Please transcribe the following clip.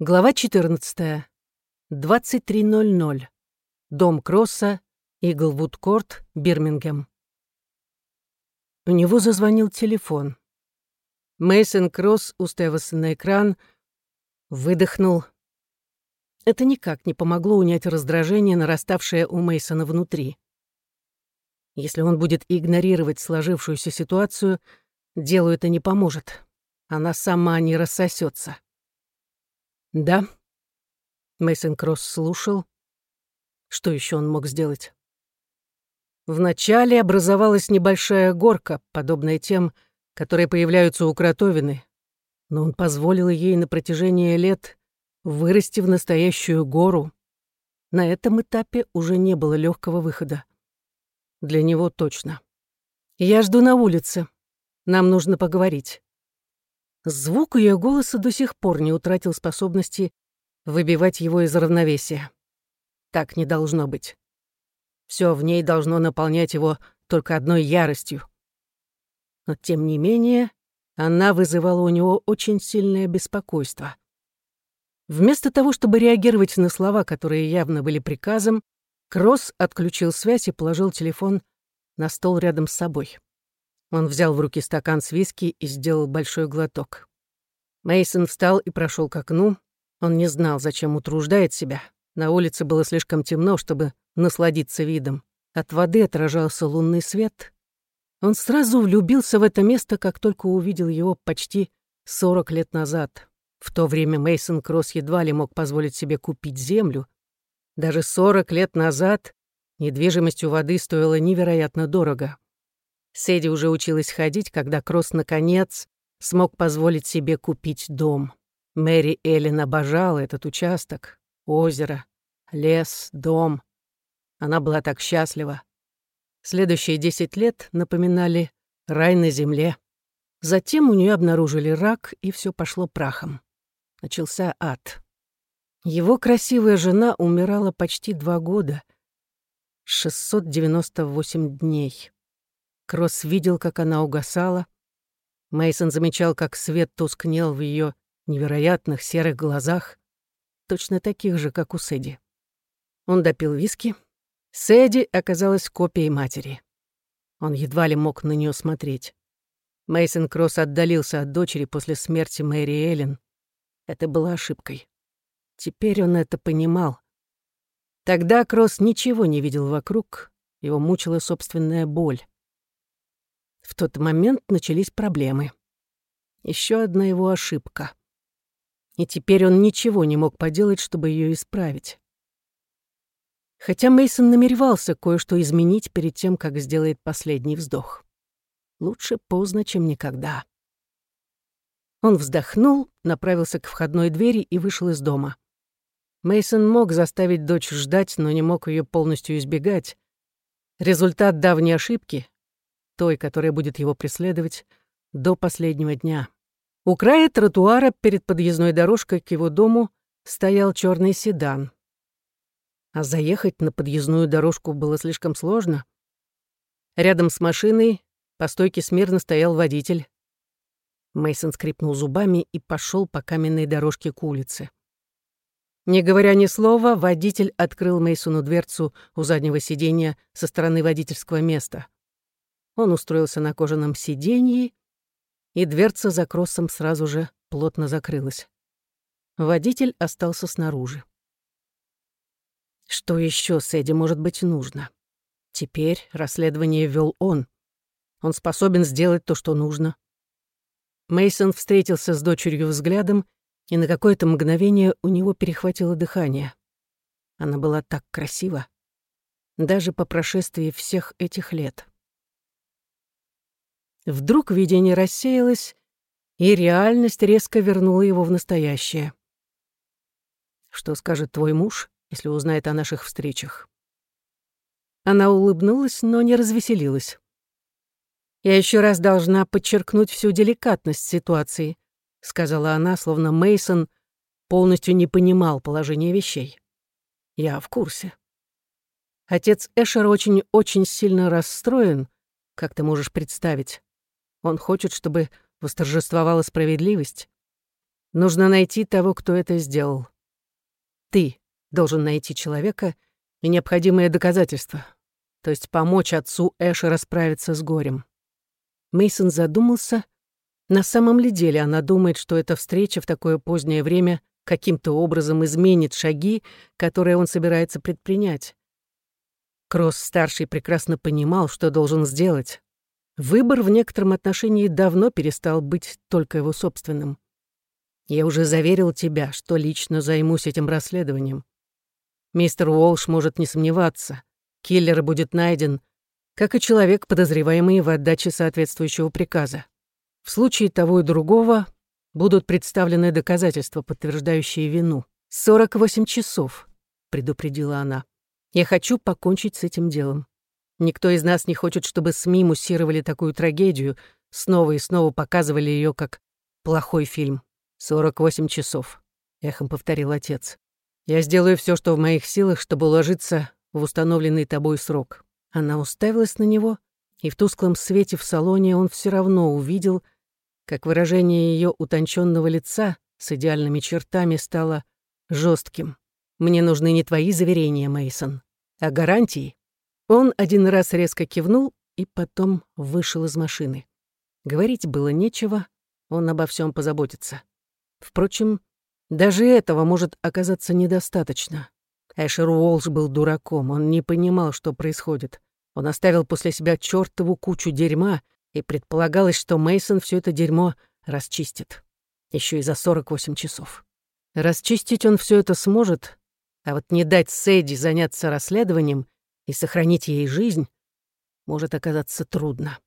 Глава 14. 23.00. Дом Кросса, Иглвуд-Корт, Бирмингем. У него зазвонил телефон. Мейсон Кросс уставился на экран, выдохнул. Это никак не помогло унять раздражение, нараставшее у Мейсона внутри. Если он будет игнорировать сложившуюся ситуацию, делу это не поможет. Она сама не рассосется. Да. Мейсон Кросс слушал. Что еще он мог сделать? Вначале образовалась небольшая горка, подобная тем, которые появляются у кротовины, но он позволил ей на протяжении лет вырасти в настоящую гору. На этом этапе уже не было легкого выхода. Для него точно. «Я жду на улице. Нам нужно поговорить». Звук ее голоса до сих пор не утратил способности выбивать его из равновесия. Так не должно быть. Все в ней должно наполнять его только одной яростью. Но, тем не менее, она вызывала у него очень сильное беспокойство. Вместо того, чтобы реагировать на слова, которые явно были приказом, Кросс отключил связь и положил телефон на стол рядом с собой. Он взял в руки стакан с виски и сделал большой глоток. Мейсон встал и прошел к окну. Он не знал, зачем утруждает себя. На улице было слишком темно, чтобы насладиться видом. От воды отражался лунный свет. Он сразу влюбился в это место, как только увидел его почти 40 лет назад. В то время Мейсон Кросс едва ли мог позволить себе купить землю. Даже 40 лет назад недвижимость у воды стоила невероятно дорого. Седи уже училась ходить, когда Кросс, наконец, смог позволить себе купить дом. Мэри Эллен обожала этот участок, озеро, лес, дом. Она была так счастлива. Следующие десять лет напоминали рай на земле. Затем у нее обнаружили рак, и все пошло прахом. Начался ад. Его красивая жена умирала почти два года. 698 дней. Кросс видел, как она угасала. Мейсон замечал, как свет тускнел в ее невероятных серых глазах, точно таких же, как у Сэдди. Он допил виски. Сэдди оказалась копией матери. Он едва ли мог на нее смотреть. Мейсон Кросс отдалился от дочери после смерти Мэри Эллен. Это была ошибкой. Теперь он это понимал. Тогда Кросс ничего не видел вокруг, его мучила собственная боль. В тот момент начались проблемы. Еще одна его ошибка. И теперь он ничего не мог поделать, чтобы ее исправить. Хотя Мейсон намеревался кое-что изменить перед тем, как сделает последний вздох. Лучше поздно, чем никогда. Он вздохнул, направился к входной двери и вышел из дома. Мейсон мог заставить дочь ждать, но не мог ее полностью избегать. Результат давней ошибки, той, которая будет его преследовать до последнего дня. У края тротуара перед подъездной дорожкой к его дому стоял черный седан. А заехать на подъездную дорожку было слишком сложно. Рядом с машиной по стойке смирно стоял водитель. Мейсон скрипнул зубами и пошел по каменной дорожке к улице. Не говоря ни слова, водитель открыл Мейсону дверцу у заднего сиденья со стороны водительского места. Он устроился на кожаном сиденье, и дверца за кроссом сразу же плотно закрылась. Водитель остался снаружи. Что еще с Эдди может быть нужно? Теперь расследование вел он. Он способен сделать то, что нужно. Мейсон встретился с дочерью взглядом, и на какое-то мгновение у него перехватило дыхание. Она была так красива, даже по прошествии всех этих лет. Вдруг видение рассеялось, и реальность резко вернула его в настоящее. Что скажет твой муж, если узнает о наших встречах? Она улыбнулась, но не развеселилась. «Я еще раз должна подчеркнуть всю деликатность ситуации», сказала она, словно Мейсон полностью не понимал положение вещей. «Я в курсе». Отец Эшер очень-очень сильно расстроен, как ты можешь представить. Он хочет, чтобы восторжествовала справедливость. Нужно найти того, кто это сделал. Ты должен найти человека и необходимые доказательства, то есть помочь отцу Эша расправиться с горем. Мейсон задумался, на самом ли деле она думает, что эта встреча в такое позднее время каким-то образом изменит шаги, которые он собирается предпринять. Кросс-старший прекрасно понимал, что должен сделать. Выбор в некотором отношении давно перестал быть только его собственным. Я уже заверил тебя, что лично займусь этим расследованием. Мистер Уолш может не сомневаться. Киллер будет найден, как и человек, подозреваемый в отдаче соответствующего приказа. В случае того и другого будут представлены доказательства, подтверждающие вину. «48 часов», — предупредила она. «Я хочу покончить с этим делом. Никто из нас не хочет, чтобы СМИ муссировали такую трагедию, снова и снова показывали ее как плохой фильм. «Сорок восемь часов», — эхом повторил отец. «Я сделаю все, что в моих силах, чтобы уложиться в установленный тобой срок». Она уставилась на него, и в тусклом свете в салоне он все равно увидел, как выражение ее утонченного лица с идеальными чертами стало жестким. «Мне нужны не твои заверения, Мейсон, а гарантии». Он один раз резко кивнул и потом вышел из машины. Говорить было нечего, он обо всем позаботится. Впрочем, даже этого может оказаться недостаточно. Эшер Уолш был дураком, он не понимал, что происходит. Он оставил после себя чертову кучу дерьма, и предполагалось, что Мейсон все это дерьмо расчистит. Еще и за 48 часов. Расчистить он все это сможет, а вот не дать Сэдди заняться расследованием и сохранить ей жизнь может оказаться трудно.